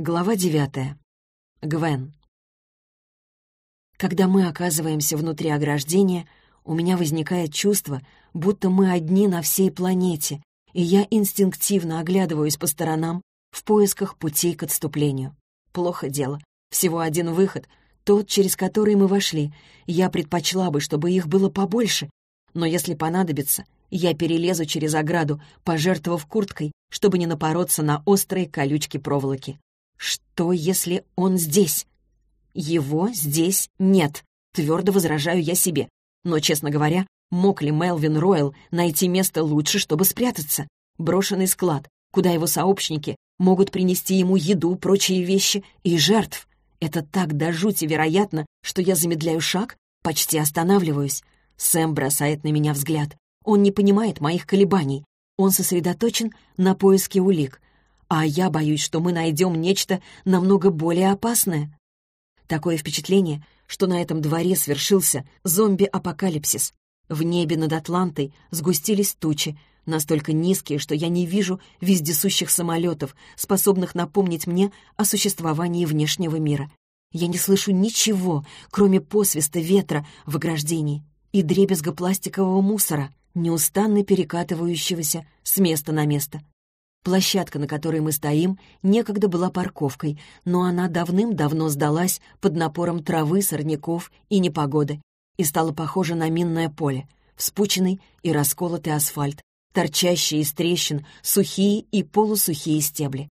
Глава девятая. Гвен. Когда мы оказываемся внутри ограждения, у меня возникает чувство, будто мы одни на всей планете, и я инстинктивно оглядываюсь по сторонам в поисках путей к отступлению. Плохо дело. Всего один выход, тот, через который мы вошли. Я предпочла бы, чтобы их было побольше, но если понадобится, я перелезу через ограду, пожертвовав курткой, чтобы не напороться на острые колючки проволоки. Что, если он здесь? Его здесь нет, твердо возражаю я себе. Но, честно говоря, мог ли Мелвин Ройл найти место лучше, чтобы спрятаться? Брошенный склад, куда его сообщники могут принести ему еду, прочие вещи и жертв. Это так до жути вероятно, что я замедляю шаг, почти останавливаюсь. Сэм бросает на меня взгляд. Он не понимает моих колебаний. Он сосредоточен на поиске улик. А я боюсь, что мы найдем нечто намного более опасное. Такое впечатление, что на этом дворе свершился зомби-апокалипсис. В небе над Атлантой сгустились тучи, настолько низкие, что я не вижу вездесущих самолетов, способных напомнить мне о существовании внешнего мира. Я не слышу ничего, кроме посвиста ветра в ограждении и дребезга пластикового мусора неустанно перекатывающегося с места на место. Площадка, на которой мы стоим, некогда была парковкой, но она давным-давно сдалась под напором травы, сорняков и непогоды и стала похожа на минное поле, вспученный и расколотый асфальт, торчащие из трещин сухие и полусухие стебли.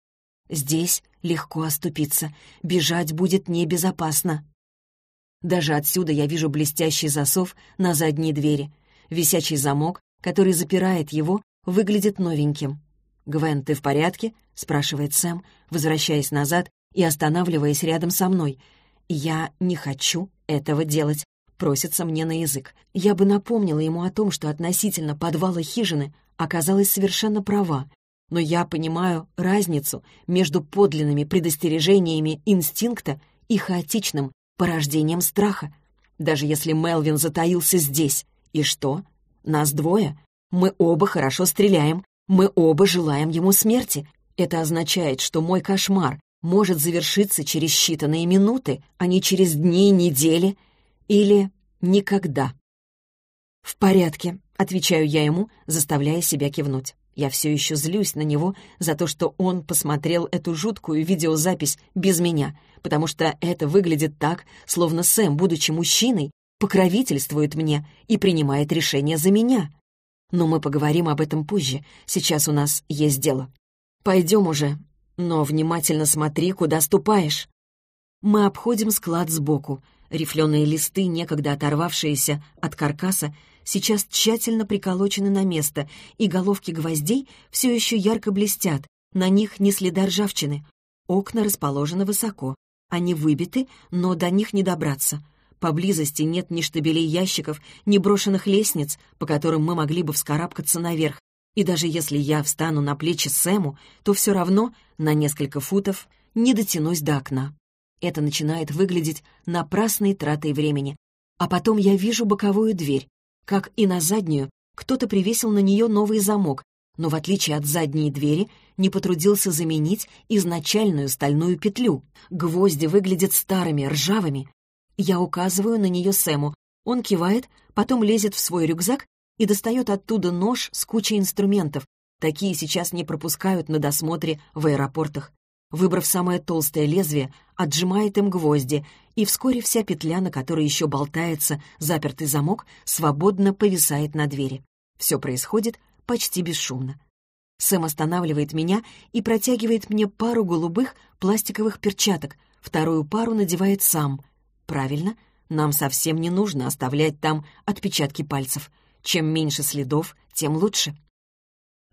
Здесь легко оступиться, бежать будет небезопасно. Даже отсюда я вижу блестящий засов на задней двери — Висячий замок, который запирает его, выглядит новеньким. «Гвен, ты в порядке?» — спрашивает Сэм, возвращаясь назад и останавливаясь рядом со мной. «Я не хочу этого делать», — просится мне на язык. Я бы напомнила ему о том, что относительно подвала хижины оказалась совершенно права, но я понимаю разницу между подлинными предостережениями инстинкта и хаотичным порождением страха. Даже если Мелвин затаился здесь, и что? Нас двое. Мы оба хорошо стреляем. Мы оба желаем ему смерти. Это означает, что мой кошмар может завершиться через считанные минуты, а не через дни, недели или никогда. «В порядке», — отвечаю я ему, заставляя себя кивнуть. Я все еще злюсь на него за то, что он посмотрел эту жуткую видеозапись без меня, потому что это выглядит так, словно Сэм, будучи мужчиной, покровительствует мне и принимает решения за меня. Но мы поговорим об этом позже. Сейчас у нас есть дело. Пойдем уже, но внимательно смотри, куда ступаешь. Мы обходим склад сбоку. Рифленые листы, некогда оторвавшиеся от каркаса, сейчас тщательно приколочены на место, и головки гвоздей все еще ярко блестят. На них не следа ржавчины. Окна расположены высоко. Они выбиты, но до них не добраться. Поблизости нет ни штабелей ящиков, ни брошенных лестниц, по которым мы могли бы вскарабкаться наверх. И даже если я встану на плечи Сэму, то все равно на несколько футов не дотянусь до окна. Это начинает выглядеть напрасной тратой времени. А потом я вижу боковую дверь. Как и на заднюю, кто-то привесил на нее новый замок, но в отличие от задней двери не потрудился заменить изначальную стальную петлю. Гвозди выглядят старыми, ржавыми, я указываю на нее Сэму. Он кивает, потом лезет в свой рюкзак и достает оттуда нож с кучей инструментов. Такие сейчас не пропускают на досмотре в аэропортах. Выбрав самое толстое лезвие, отжимает им гвозди, и вскоре вся петля, на которой еще болтается запертый замок, свободно повисает на двери. Все происходит почти бесшумно. Сэм останавливает меня и протягивает мне пару голубых пластиковых перчаток, вторую пару надевает сам — Правильно, нам совсем не нужно оставлять там отпечатки пальцев. Чем меньше следов, тем лучше.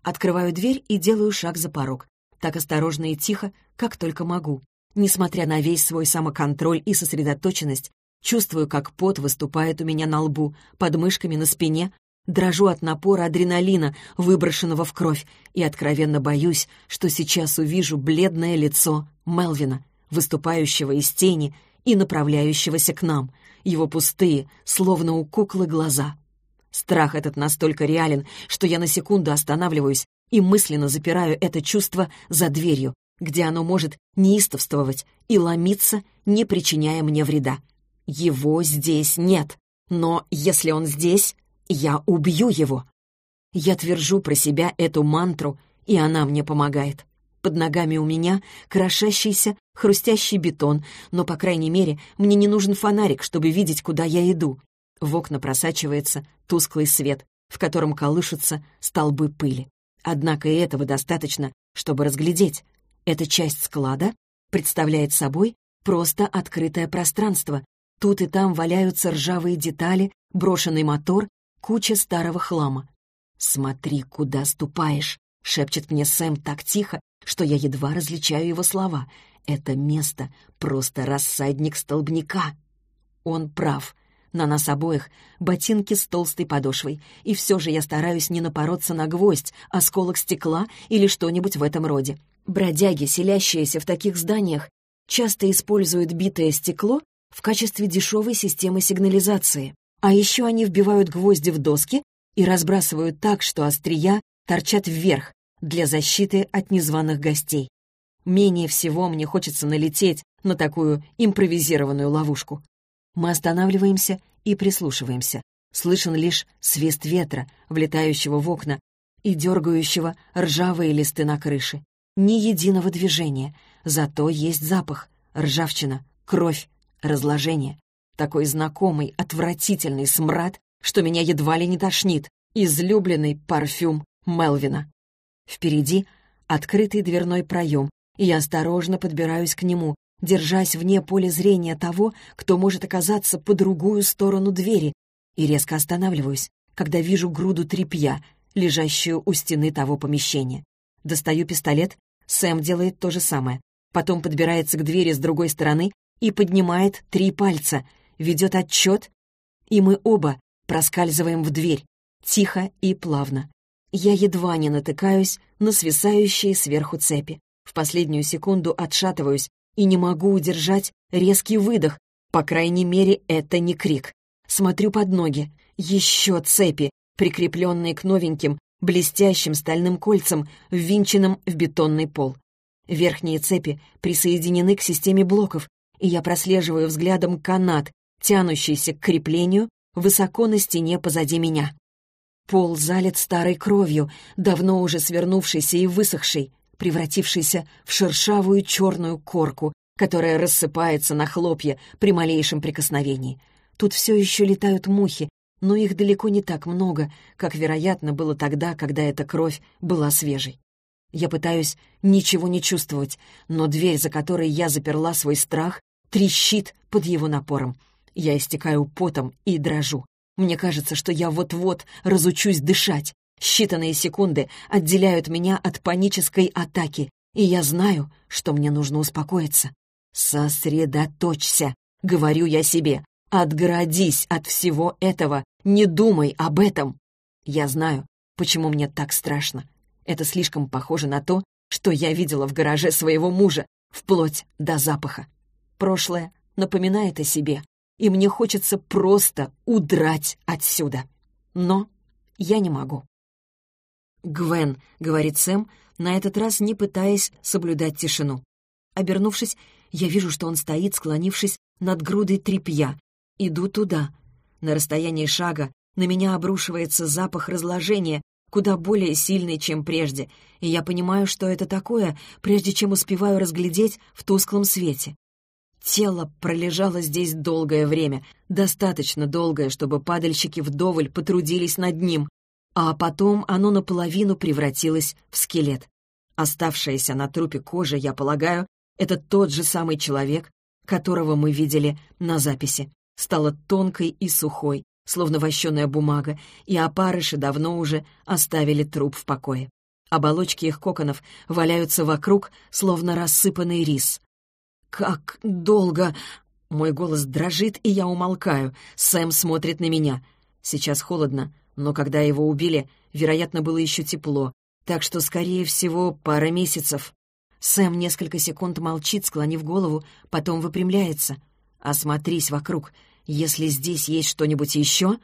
Открываю дверь и делаю шаг за порог. Так осторожно и тихо, как только могу. Несмотря на весь свой самоконтроль и сосредоточенность, чувствую, как пот выступает у меня на лбу, под мышками на спине, дрожу от напора адреналина, выброшенного в кровь, и откровенно боюсь, что сейчас увижу бледное лицо Мелвина, выступающего из тени и направляющегося к нам, его пустые, словно у куклы, глаза. Страх этот настолько реален, что я на секунду останавливаюсь и мысленно запираю это чувство за дверью, где оно может неистовствовать и ломиться, не причиняя мне вреда. Его здесь нет, но если он здесь, я убью его. Я твержу про себя эту мантру, и она мне помогает. Под ногами у меня крошащийся, хрустящий бетон, но, по крайней мере, мне не нужен фонарик, чтобы видеть, куда я иду. В окна просачивается тусклый свет, в котором колышутся столбы пыли. Однако и этого достаточно, чтобы разглядеть. Эта часть склада представляет собой просто открытое пространство. Тут и там валяются ржавые детали, брошенный мотор, куча старого хлама. «Смотри, куда ступаешь!» — шепчет мне Сэм так тихо, что я едва различаю его слова. «Это место — просто рассадник столбняка!» Он прав. На нас обоих ботинки с толстой подошвой, и все же я стараюсь не напороться на гвоздь, осколок стекла или что-нибудь в этом роде. Бродяги, селящиеся в таких зданиях, часто используют битое стекло в качестве дешевой системы сигнализации. А еще они вбивают гвозди в доски и разбрасывают так, что острия торчат вверх для защиты от незваных гостей. Менее всего мне хочется налететь на такую импровизированную ловушку. Мы останавливаемся и прислушиваемся. Слышен лишь свист ветра, влетающего в окна и дергающего ржавые листы на крыше. Ни единого движения, зато есть запах, ржавчина, кровь, разложение. Такой знакомый, отвратительный смрад, что меня едва ли не тошнит. Излюбленный парфюм Мелвина. Впереди открытый дверной проем, и я осторожно подбираюсь к нему, держась вне поля зрения того, кто может оказаться по другую сторону двери, и резко останавливаюсь, когда вижу груду тряпья, лежащую у стены того помещения. Достаю пистолет, Сэм делает то же самое. Потом подбирается к двери с другой стороны и поднимает три пальца, ведет отчет, и мы оба проскальзываем в дверь, тихо и плавно. Я едва не натыкаюсь на свисающие сверху цепи. В последнюю секунду отшатываюсь, и не могу удержать резкий выдох. По крайней мере, это не крик. Смотрю под ноги. Еще цепи, прикрепленные к новеньким, блестящим стальным кольцам, ввинченным в бетонный пол. Верхние цепи присоединены к системе блоков, и я прослеживаю взглядом канат, тянущийся к креплению, высоко на стене позади меня. Пол залит старой кровью, давно уже свернувшейся и высохшей превратившийся в шершавую черную корку, которая рассыпается на хлопья при малейшем прикосновении. Тут все еще летают мухи, но их далеко не так много, как, вероятно, было тогда, когда эта кровь была свежей. Я пытаюсь ничего не чувствовать, но дверь, за которой я заперла свой страх, трещит под его напором. Я истекаю потом и дрожу. Мне кажется, что я вот-вот разучусь дышать. Считанные секунды отделяют меня от панической атаки, и я знаю, что мне нужно успокоиться. «Сосредоточься», — говорю я себе. «Отгородись от всего этого, не думай об этом». Я знаю, почему мне так страшно. Это слишком похоже на то, что я видела в гараже своего мужа, вплоть до запаха. Прошлое напоминает о себе, и мне хочется просто удрать отсюда. Но я не могу. «Гвен», — говорит Сэм, на этот раз не пытаясь соблюдать тишину. Обернувшись, я вижу, что он стоит, склонившись над грудой тряпья. Иду туда. На расстоянии шага на меня обрушивается запах разложения, куда более сильный, чем прежде, и я понимаю, что это такое, прежде чем успеваю разглядеть в тусклом свете. Тело пролежало здесь долгое время, достаточно долгое, чтобы падальщики вдоволь потрудились над ним, а потом оно наполовину превратилось в скелет. Оставшаяся на трупе кожа, я полагаю, это тот же самый человек, которого мы видели на записи. Стала тонкой и сухой, словно вощеная бумага, и опарыши давно уже оставили труп в покое. Оболочки их коконов валяются вокруг, словно рассыпанный рис. «Как долго...» Мой голос дрожит, и я умолкаю. Сэм смотрит на меня. Сейчас холодно, но когда его убили, вероятно, было еще тепло, так что, скорее всего, пара месяцев. Сэм несколько секунд молчит, склонив голову, потом выпрямляется. «Осмотрись вокруг. Если здесь есть что-нибудь еще...»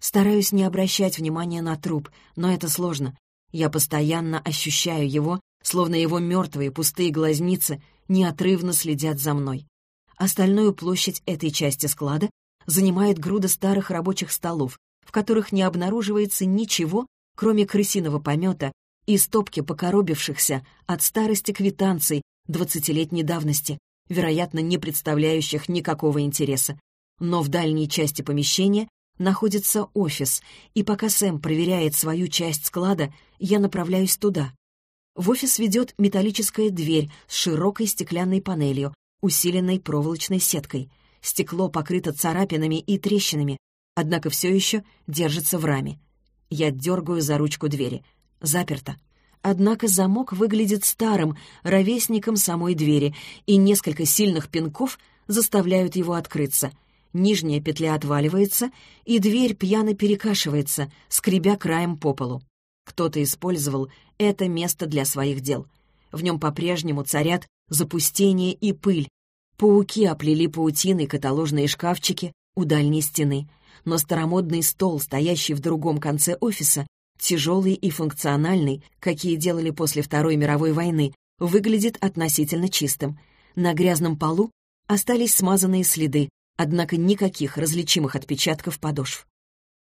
Стараюсь не обращать внимания на труп, но это сложно. Я постоянно ощущаю его словно его мертвые пустые глазницы неотрывно следят за мной. Остальную площадь этой части склада занимает груда старых рабочих столов, в которых не обнаруживается ничего, кроме крысиного помета и стопки покоробившихся от старости квитанций двадцатилетней давности, вероятно, не представляющих никакого интереса. Но в дальней части помещения находится офис, и пока Сэм проверяет свою часть склада, я направляюсь туда. В офис ведет металлическая дверь с широкой стеклянной панелью, усиленной проволочной сеткой. Стекло покрыто царапинами и трещинами, однако все еще держится в раме. Я дергаю за ручку двери. Заперто. Однако замок выглядит старым, ровесником самой двери, и несколько сильных пинков заставляют его открыться. Нижняя петля отваливается, и дверь пьяно перекашивается, скребя краем по полу. Кто-то использовал это место для своих дел. В нем по-прежнему царят запустение и пыль. Пауки оплели паутиной каталожные шкафчики у дальней стены, но старомодный стол, стоящий в другом конце офиса, тяжелый и функциональный, какие делали после Второй мировой войны, выглядит относительно чистым. На грязном полу остались смазанные следы, однако никаких различимых отпечатков подошв.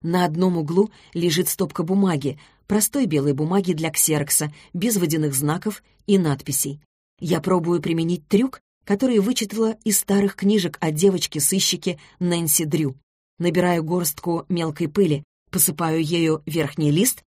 На одном углу лежит стопка бумаги, простой белой бумаги для ксерокса, без водяных знаков и надписей. Я пробую применить трюк, который вычитала из старых книжек о девочке-сыщике Нэнси Дрю. Набираю горстку мелкой пыли, посыпаю ею верхний лист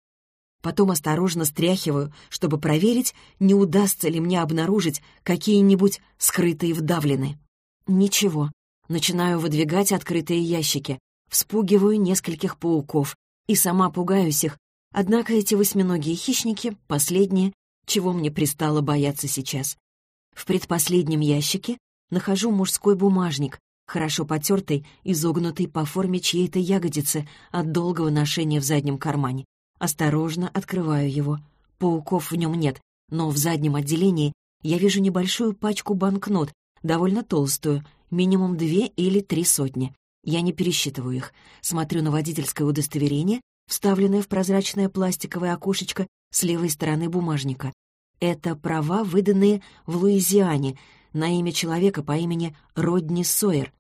Потом осторожно стряхиваю, чтобы проверить, не удастся ли мне обнаружить какие-нибудь скрытые вдавлены. Ничего. Начинаю выдвигать открытые ящики, вспугиваю нескольких пауков и сама пугаюсь их, однако эти восьминогие хищники — последние, чего мне пристало бояться сейчас. В предпоследнем ящике нахожу мужской бумажник, хорошо потертый, изогнутый по форме чьей-то ягодицы от долгого ношения в заднем кармане. Осторожно открываю его. Пауков в нем нет, но в заднем отделении я вижу небольшую пачку банкнот, довольно толстую, минимум две или три сотни. Я не пересчитываю их. Смотрю на водительское удостоверение, вставленное в прозрачное пластиковое окошечко с левой стороны бумажника. Это права, выданные в Луизиане на имя человека по имени Родни Сойер.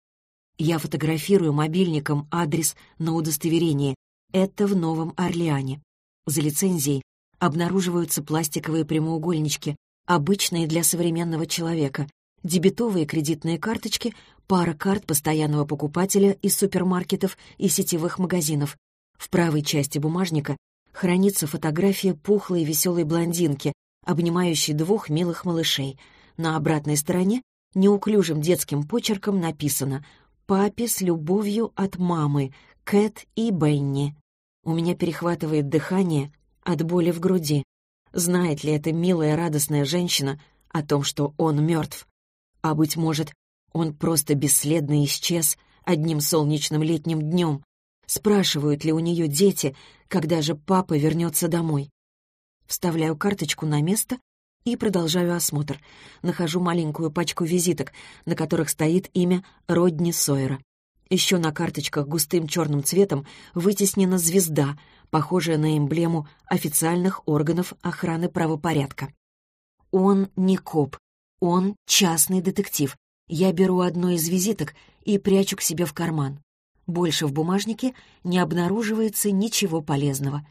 Я фотографирую мобильником адрес на удостоверении. Это в Новом Орлеане. За лицензией обнаруживаются пластиковые прямоугольнички, обычные для современного человека, дебетовые кредитные карточки, пара карт постоянного покупателя из супермаркетов и сетевых магазинов. В правой части бумажника хранится фотография пухлой веселой блондинки, обнимающей двух милых малышей. На обратной стороне неуклюжим детским почерком написано «Папе с любовью от мамы, Кэт и Бенни». У меня перехватывает дыхание от боли в груди. Знает ли эта милая радостная женщина о том, что он мертв? А, быть может, он просто бесследно исчез одним солнечным летним днем? Спрашивают ли у нее дети, когда же папа вернется домой? Вставляю карточку на место и продолжаю осмотр. Нахожу маленькую пачку визиток, на которых стоит имя Родни Сойера. Еще на карточках густым черным цветом вытеснена звезда, похожая на эмблему официальных органов охраны правопорядка. Он не коп, он частный детектив. Я беру одну из визиток и прячу к себе в карман. Больше в бумажнике не обнаруживается ничего полезного.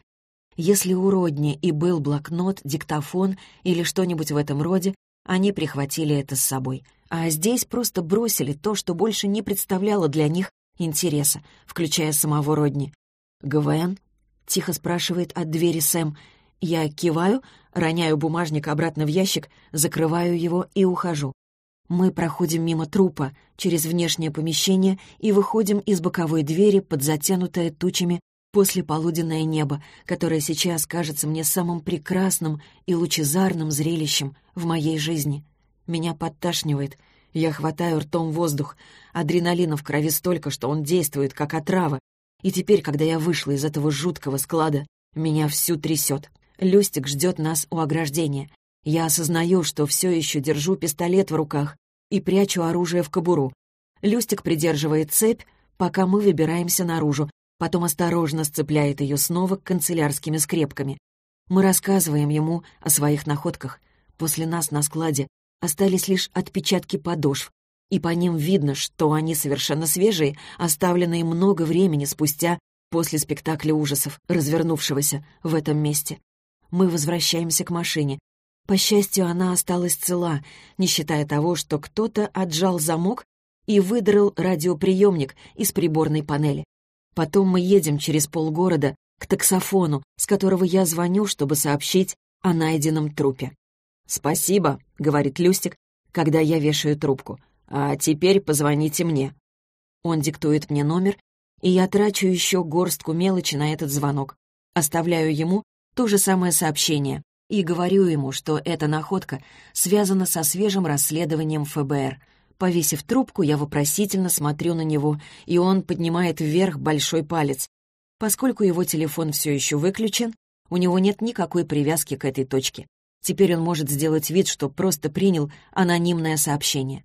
Если у Родни и был блокнот, диктофон или что-нибудь в этом роде, они прихватили это с собой — а здесь просто бросили то, что больше не представляло для них интереса, включая самого Родни. «ГВН?» — тихо спрашивает от двери Сэм. Я киваю, роняю бумажник обратно в ящик, закрываю его и ухожу. Мы проходим мимо трупа, через внешнее помещение и выходим из боковой двери под затянутое тучами послеполуденное небо, которое сейчас кажется мне самым прекрасным и лучезарным зрелищем в моей жизни. Меня подташнивает. Я хватаю ртом воздух. Адреналина в крови столько, что он действует, как отрава. И теперь, когда я вышла из этого жуткого склада, меня всю трясет. Люстик ждет нас у ограждения. Я осознаю, что все еще держу пистолет в руках и прячу оружие в кобуру. Люстик придерживает цепь, пока мы выбираемся наружу, потом осторожно сцепляет ее снова канцелярскими скрепками. Мы рассказываем ему о своих находках. После нас на складе остались лишь отпечатки подошв, и по ним видно, что они совершенно свежие, оставленные много времени спустя после спектакля ужасов, развернувшегося в этом месте. Мы возвращаемся к машине. По счастью, она осталась цела, не считая того, что кто-то отжал замок и выдрал радиоприемник из приборной панели. Потом мы едем через полгорода к таксофону, с которого я звоню, чтобы сообщить о найденном трупе. «Спасибо», — говорит Люстик, когда я вешаю трубку. «А теперь позвоните мне». Он диктует мне номер, и я трачу еще горстку мелочи на этот звонок. Оставляю ему то же самое сообщение и говорю ему, что эта находка связана со свежим расследованием ФБР. Повесив трубку, я вопросительно смотрю на него, и он поднимает вверх большой палец. Поскольку его телефон все еще выключен, у него нет никакой привязки к этой точке. Теперь он может сделать вид, что просто принял анонимное сообщение.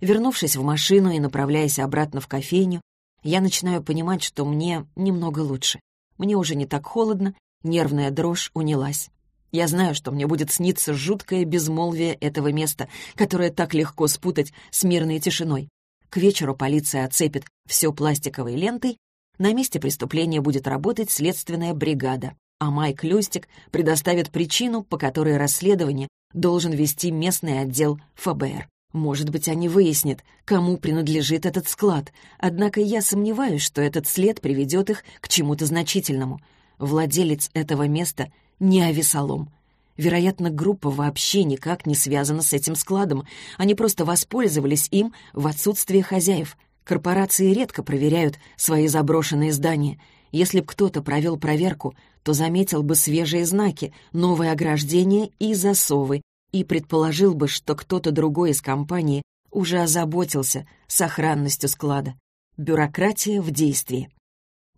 Вернувшись в машину и направляясь обратно в кофейню, я начинаю понимать, что мне немного лучше. Мне уже не так холодно, нервная дрожь унялась. Я знаю, что мне будет сниться жуткое безмолвие этого места, которое так легко спутать с мирной тишиной. К вечеру полиция оцепит все пластиковой лентой, на месте преступления будет работать следственная бригада а Майк Люстик предоставит причину, по которой расследование должен вести местный отдел ФБР. Может быть, они выяснят, кому принадлежит этот склад, однако я сомневаюсь, что этот след приведет их к чему-то значительному. Владелец этого места не Авесолом. Вероятно, группа вообще никак не связана с этим складом. Они просто воспользовались им в отсутствие хозяев. Корпорации редко проверяют свои заброшенные здания — если б кто-то провел проверку, то заметил бы свежие знаки, новые ограждения и засовы, и предположил бы, что кто-то другой из компании уже озаботился сохранностью склада. Бюрократия в действии.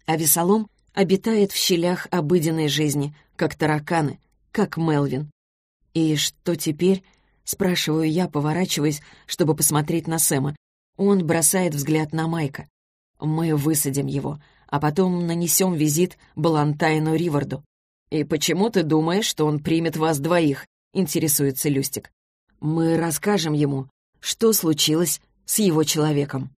А Весолом обитает в щелях обыденной жизни, как тараканы, как Мелвин. «И что теперь?» — спрашиваю я, поворачиваясь, чтобы посмотреть на Сэма. Он бросает взгляд на Майка. «Мы высадим его а потом нанесем визит Балантайну Риварду. «И почему ты думаешь, что он примет вас двоих?» — интересуется Люстик. «Мы расскажем ему, что случилось с его человеком».